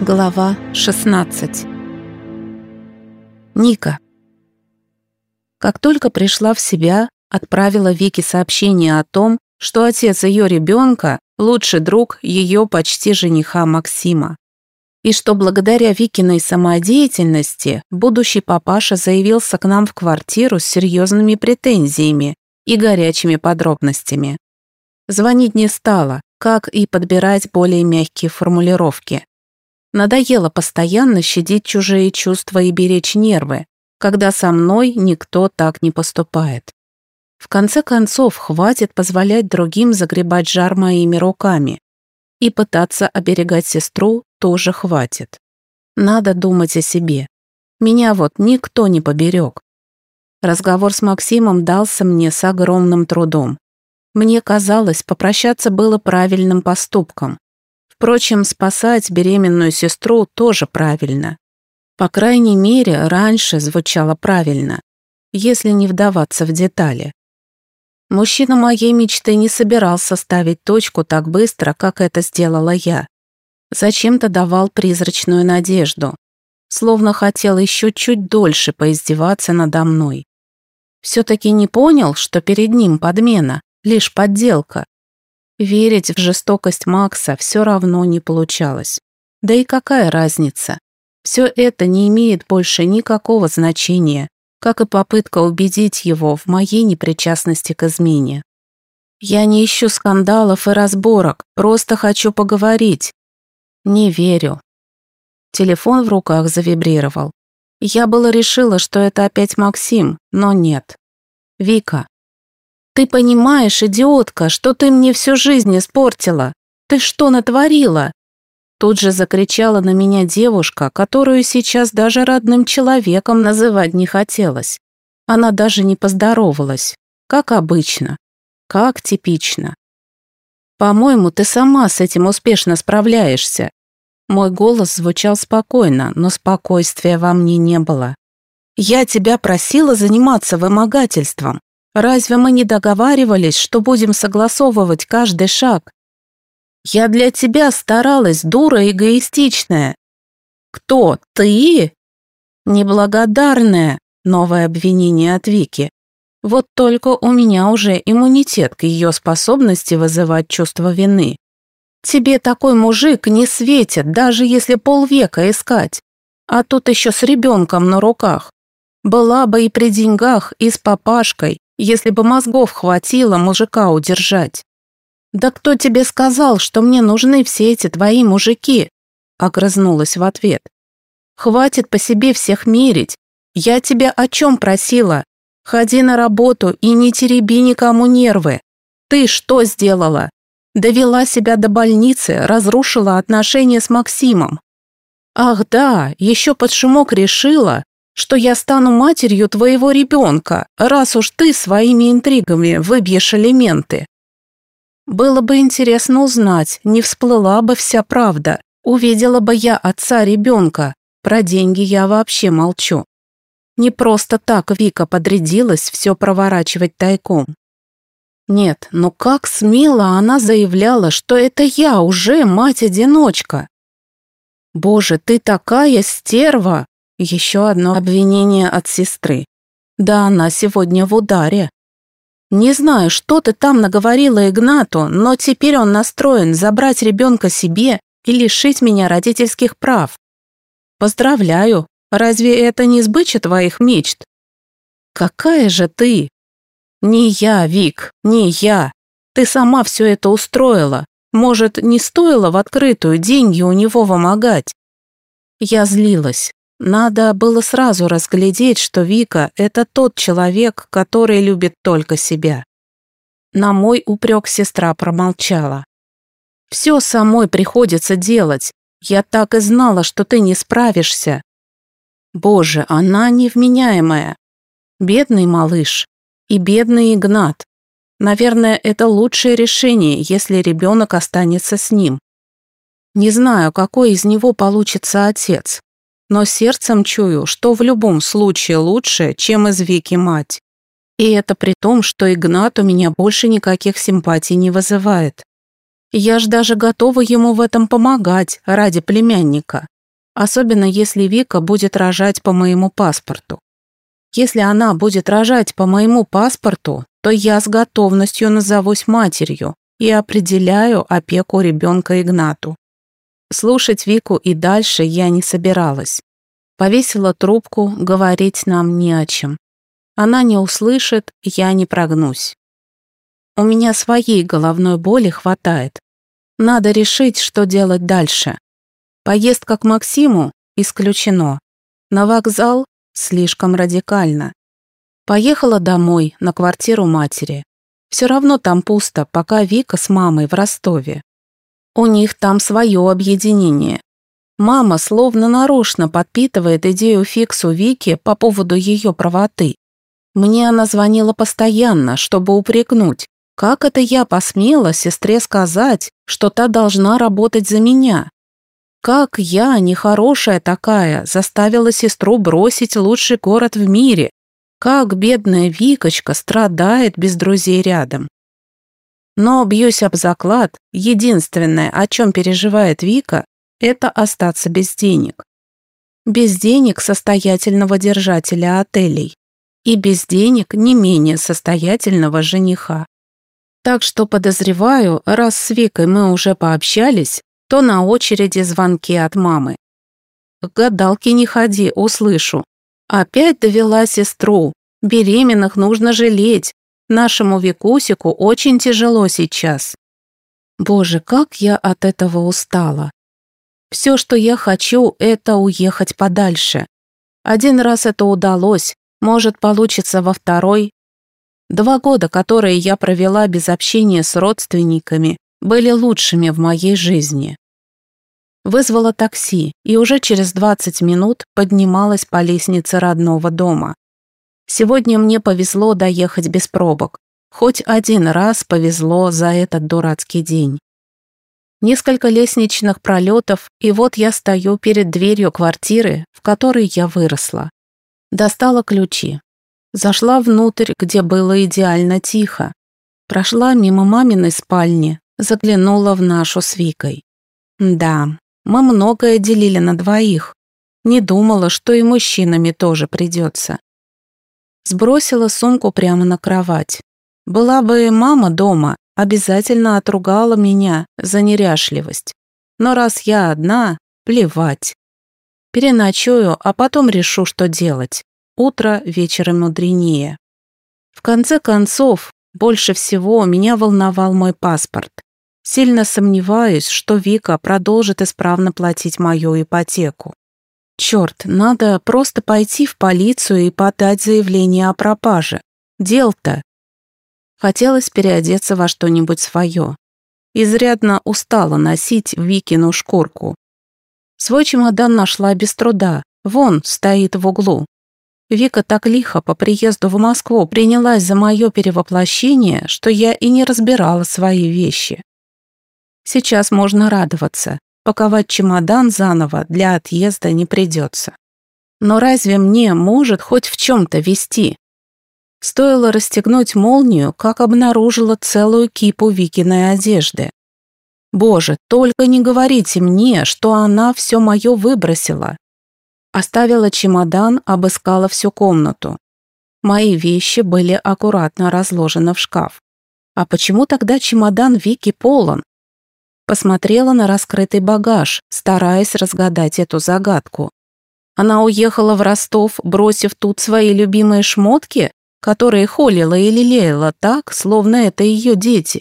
Глава 16 Ника Как только пришла в себя, отправила Вике сообщение о том, что отец ее ребенка – лучший друг ее почти жениха Максима. И что благодаря Викиной самодеятельности будущий папаша заявился к нам в квартиру с серьезными претензиями и горячими подробностями. Звонить не стала, как и подбирать более мягкие формулировки. Надоело постоянно щадить чужие чувства и беречь нервы, когда со мной никто так не поступает. В конце концов, хватит позволять другим загребать жар моими руками. И пытаться оберегать сестру тоже хватит. Надо думать о себе. Меня вот никто не поберег. Разговор с Максимом дался мне с огромным трудом. Мне казалось, попрощаться было правильным поступком. Впрочем, спасать беременную сестру тоже правильно. По крайней мере, раньше звучало правильно, если не вдаваться в детали. Мужчина моей мечты не собирался ставить точку так быстро, как это сделала я. Зачем-то давал призрачную надежду, словно хотел еще чуть дольше поиздеваться надо мной. Все-таки не понял, что перед ним подмена, лишь подделка. Верить в жестокость Макса все равно не получалось. Да и какая разница? Все это не имеет больше никакого значения, как и попытка убедить его в моей непричастности к измене. Я не ищу скандалов и разборок, просто хочу поговорить. Не верю. Телефон в руках завибрировал. Я было решила, что это опять Максим, но нет. Вика, «Ты понимаешь, идиотка, что ты мне всю жизнь испортила? Ты что натворила?» Тут же закричала на меня девушка, которую сейчас даже родным человеком называть не хотелось. Она даже не поздоровалась, как обычно, как типично. «По-моему, ты сама с этим успешно справляешься». Мой голос звучал спокойно, но спокойствия во мне не было. «Я тебя просила заниматься вымогательством. Разве мы не договаривались, что будем согласовывать каждый шаг? Я для тебя старалась, дура эгоистичная. Кто? Ты? Неблагодарная. Новое обвинение от Вики. Вот только у меня уже иммунитет к ее способности вызывать чувство вины. Тебе такой мужик не светит, даже если полвека искать. А тут еще с ребенком на руках. Была бы и при деньгах, и с папашкой, если бы мозгов хватило мужика удержать. «Да кто тебе сказал, что мне нужны все эти твои мужики?» огрызнулась в ответ. «Хватит по себе всех мерить. Я тебя о чем просила? Ходи на работу и не тереби никому нервы. Ты что сделала? Довела себя до больницы, разрушила отношения с Максимом. Ах да, еще под шумок решила, что я стану матерью твоего ребенка, раз уж ты своими интригами выбьешь элементы. Было бы интересно узнать, не всплыла бы вся правда, увидела бы я отца ребенка, про деньги я вообще молчу. Не просто так Вика подрядилась все проворачивать тайком. Нет, но как смело она заявляла, что это я уже мать-одиночка. Боже, ты такая стерва! Еще одно обвинение от сестры. Да она сегодня в ударе. Не знаю, что ты там наговорила Игнату, но теперь он настроен забрать ребенка себе и лишить меня родительских прав. Поздравляю, разве это не сбыча твоих мечт? Какая же ты? Не я, Вик, не я. Ты сама все это устроила. Может, не стоило в открытую деньги у него вымогать? Я злилась. Надо было сразу разглядеть, что Вика – это тот человек, который любит только себя. На мой упрек сестра промолчала. «Все самой приходится делать. Я так и знала, что ты не справишься». Боже, она невменяемая. Бедный малыш. И бедный Игнат. Наверное, это лучшее решение, если ребенок останется с ним. Не знаю, какой из него получится отец но сердцем чую, что в любом случае лучше, чем из Вики мать. И это при том, что Игнат у меня больше никаких симпатий не вызывает. Я ж даже готова ему в этом помогать ради племянника. особенно если Вика будет рожать по моему паспорту. Если она будет рожать по моему паспорту, то я с готовностью назовусь матерью и определяю опеку ребенка Игнату. Слушать Вику и дальше я не собиралась. Повесила трубку, говорить нам не о чем. Она не услышит, я не прогнусь. У меня своей головной боли хватает. Надо решить, что делать дальше. Поездка к Максиму исключено. На вокзал слишком радикально. Поехала домой, на квартиру матери. Все равно там пусто, пока Вика с мамой в Ростове. У них там свое объединение. Мама словно нарочно подпитывает идею фиксу Вики по поводу ее правоты. Мне она звонила постоянно, чтобы упрекнуть. Как это я посмела сестре сказать, что та должна работать за меня? Как я, нехорошая такая, заставила сестру бросить лучший город в мире? Как бедная Викочка страдает без друзей рядом? Но, бьюсь об заклад, единственное, о чем переживает Вика, это остаться без денег. Без денег состоятельного держателя отелей и без денег не менее состоятельного жениха. Так что подозреваю, раз с Викой мы уже пообщались, то на очереди звонки от мамы. К гадалке не ходи, услышу. Опять довела сестру. Беременных нужно жалеть. Нашему Викусику очень тяжело сейчас. Боже, как я от этого устала. Все, что я хочу, это уехать подальше. Один раз это удалось, может, получится во второй. Два года, которые я провела без общения с родственниками, были лучшими в моей жизни. Вызвала такси и уже через 20 минут поднималась по лестнице родного дома. Сегодня мне повезло доехать без пробок. Хоть один раз повезло за этот дурацкий день. Несколько лестничных пролетов, и вот я стою перед дверью квартиры, в которой я выросла. Достала ключи. Зашла внутрь, где было идеально тихо. Прошла мимо маминой спальни, заглянула в нашу с Викой. Да, мы многое делили на двоих. Не думала, что и мужчинами тоже придется. Сбросила сумку прямо на кровать. Была бы мама дома, обязательно отругала меня за неряшливость. Но раз я одна, плевать. Переночую, а потом решу, что делать. Утро вечером мудренее. В конце концов, больше всего меня волновал мой паспорт. Сильно сомневаюсь, что Вика продолжит исправно платить мою ипотеку. Черт, надо просто пойти в полицию и подать заявление о пропаже. Дел-то. Хотелось переодеться во что-нибудь свое. Изрядно устала носить Викину шкурку. Свой чемодан нашла без труда. Вон, стоит в углу. Вика так лихо по приезду в Москву принялась за мое перевоплощение, что я и не разбирала свои вещи. Сейчас можно радоваться. Паковать чемодан заново для отъезда не придется. Но разве мне может хоть в чем-то вести? Стоило расстегнуть молнию, как обнаружила целую кипу Викиной одежды. Боже, только не говорите мне, что она все мое выбросила. Оставила чемодан, обыскала всю комнату. Мои вещи были аккуратно разложены в шкаф. А почему тогда чемодан Вики полон? Посмотрела на раскрытый багаж, стараясь разгадать эту загадку. Она уехала в Ростов, бросив тут свои любимые шмотки, которые холила и лелеяла так, словно это ее дети.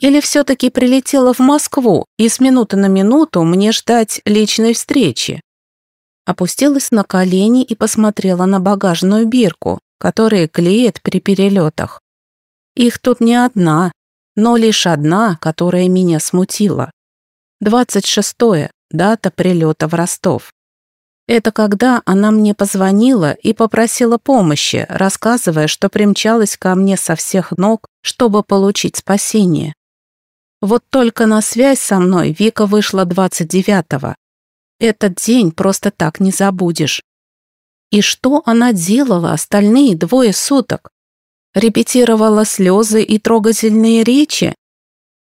Или все-таки прилетела в Москву и с минуты на минуту мне ждать личной встречи? Опустилась на колени и посмотрела на багажную бирку, которая клеит при перелетах. Их тут не одна, но лишь одна, которая меня смутила. 26-е, дата прилета в Ростов. Это когда она мне позвонила и попросила помощи, рассказывая, что примчалась ко мне со всех ног, чтобы получить спасение. Вот только на связь со мной Вика вышла 29-го. Этот день просто так не забудешь. И что она делала остальные двое суток? Репетировала слезы и трогательные речи,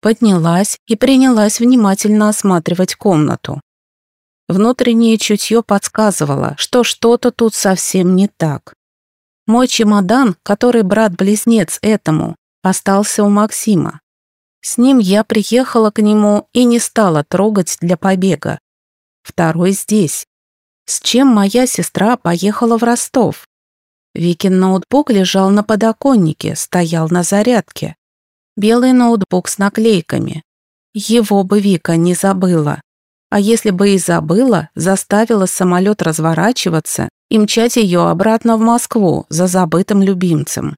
поднялась и принялась внимательно осматривать комнату. Внутреннее чутье подсказывало, что что-то тут совсем не так. Мой чемодан, который брат-близнец этому, остался у Максима. С ним я приехала к нему и не стала трогать для побега. Второй здесь. С чем моя сестра поехала в Ростов? Викин ноутбук лежал на подоконнике, стоял на зарядке. Белый ноутбук с наклейками. Его бы Вика не забыла. А если бы и забыла, заставила самолет разворачиваться и мчать ее обратно в Москву за забытым любимцем.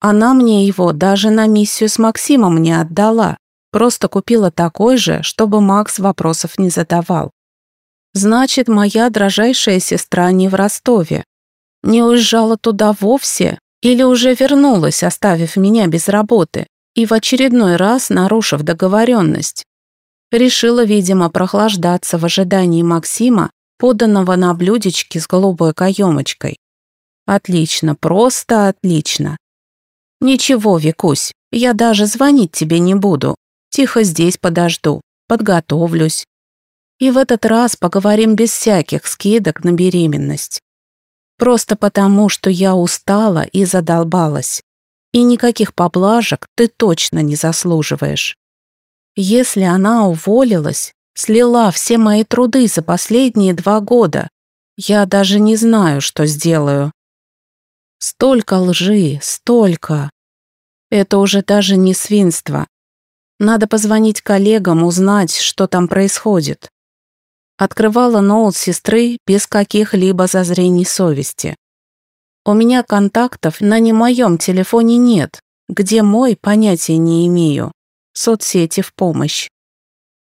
Она мне его даже на миссию с Максимом не отдала, просто купила такой же, чтобы Макс вопросов не задавал. Значит, моя дрожайшая сестра не в Ростове. Не уезжала туда вовсе или уже вернулась, оставив меня без работы и в очередной раз нарушив договоренность. Решила, видимо, прохлаждаться в ожидании Максима, поданного на блюдечке с голубой каемочкой. Отлично, просто отлично. Ничего, Викусь, я даже звонить тебе не буду. Тихо здесь подожду, подготовлюсь. И в этот раз поговорим без всяких скидок на беременность. Просто потому, что я устала и задолбалась. И никаких поблажек ты точно не заслуживаешь. Если она уволилась, слила все мои труды за последние два года, я даже не знаю, что сделаю. Столько лжи, столько. Это уже даже не свинство. Надо позвонить коллегам, узнать, что там происходит. Открывала ноут сестры без каких-либо зазрений совести. У меня контактов на не моем телефоне нет, где мой, понятия не имею соцсети в помощь.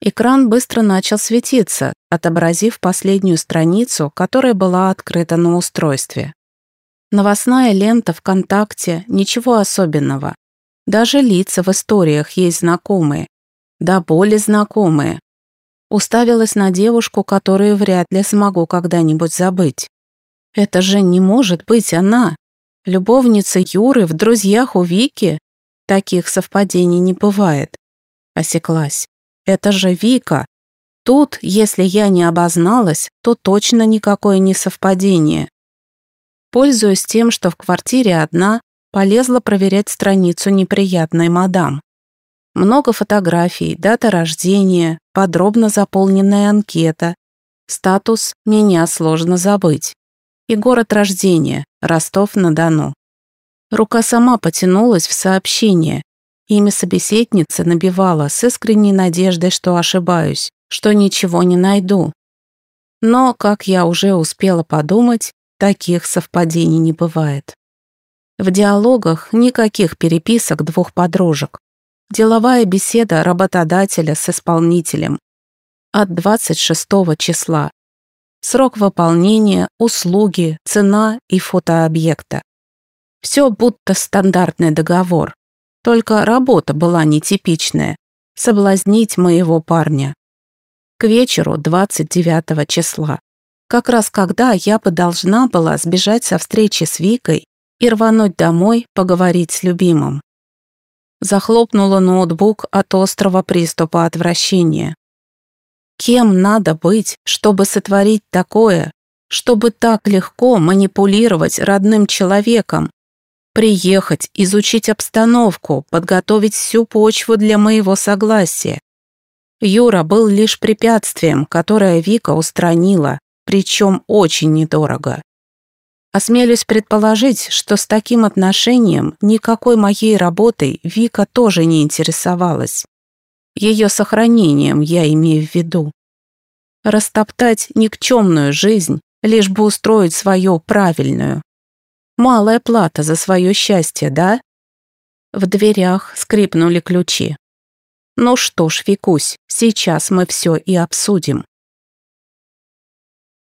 Экран быстро начал светиться, отобразив последнюю страницу, которая была открыта на устройстве. Новостная лента ВКонтакте, ничего особенного. Даже лица в историях есть знакомые. Да более знакомые. Уставилась на девушку, которую вряд ли смогу когда-нибудь забыть. Это же не может быть она. Любовница Юры в друзьях у Вики? Таких совпадений не бывает. Осеклась. Это же Вика. Тут, если я не обозналась, то точно никакое не совпадение. Пользуясь тем, что в квартире одна, полезла проверять страницу неприятной мадам. Много фотографий, дата рождения, подробно заполненная анкета. Статус «Меня сложно забыть». И город рождения – Ростов-на-Дону. Рука сама потянулась в сообщение, Имя собеседницы набивала с искренней надеждой, что ошибаюсь, что ничего не найду. Но, как я уже успела подумать, таких совпадений не бывает. В диалогах никаких переписок двух подружек. Деловая беседа работодателя с исполнителем. От 26 числа. Срок выполнения, услуги, цена и фото объекта. Все будто стандартный договор. Только работа была нетипичная – соблазнить моего парня. К вечеру 29 числа, как раз когда я бы должна была сбежать со встречи с Викой и рвануть домой поговорить с любимым. Захлопнула ноутбук от острого приступа отвращения. Кем надо быть, чтобы сотворить такое, чтобы так легко манипулировать родным человеком, Приехать, изучить обстановку, подготовить всю почву для моего согласия. Юра был лишь препятствием, которое Вика устранила, причем очень недорого. Осмелюсь предположить, что с таким отношением никакой моей работой Вика тоже не интересовалась. Ее сохранением я имею в виду. Растоптать никчемную жизнь, лишь бы устроить свою правильную. Малая плата за свое счастье, да? В дверях скрипнули ключи. Ну что ж, Викусь, сейчас мы все и обсудим.